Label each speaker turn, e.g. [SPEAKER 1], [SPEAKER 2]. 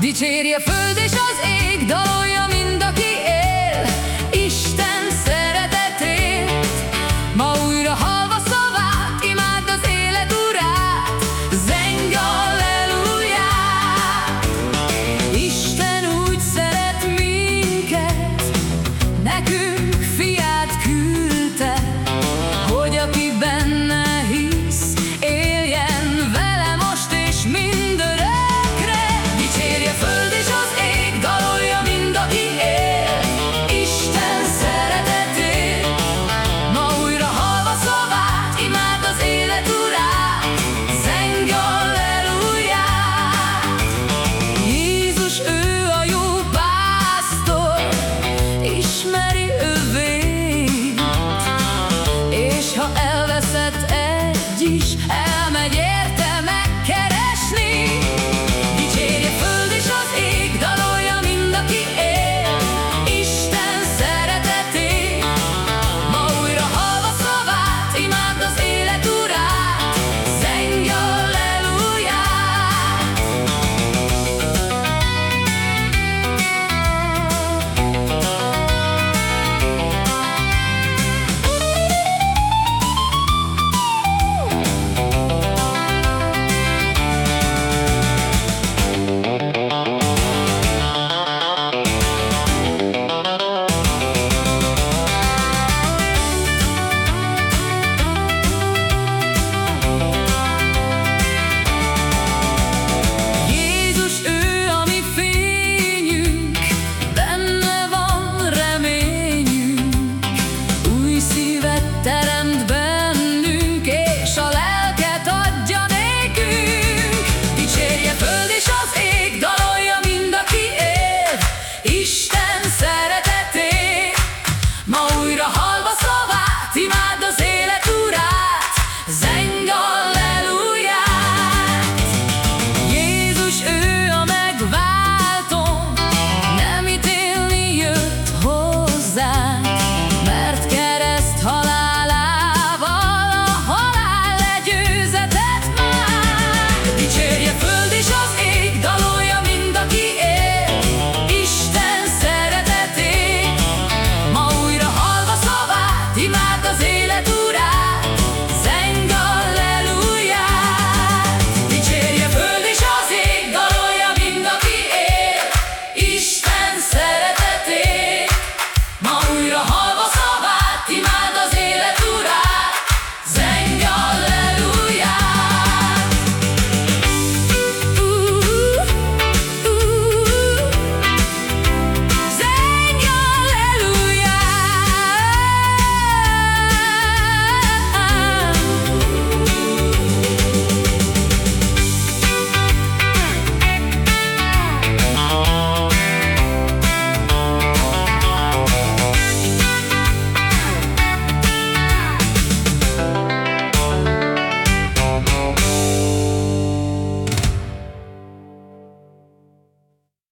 [SPEAKER 1] Dicsérje föld és az ég dolog. Hey.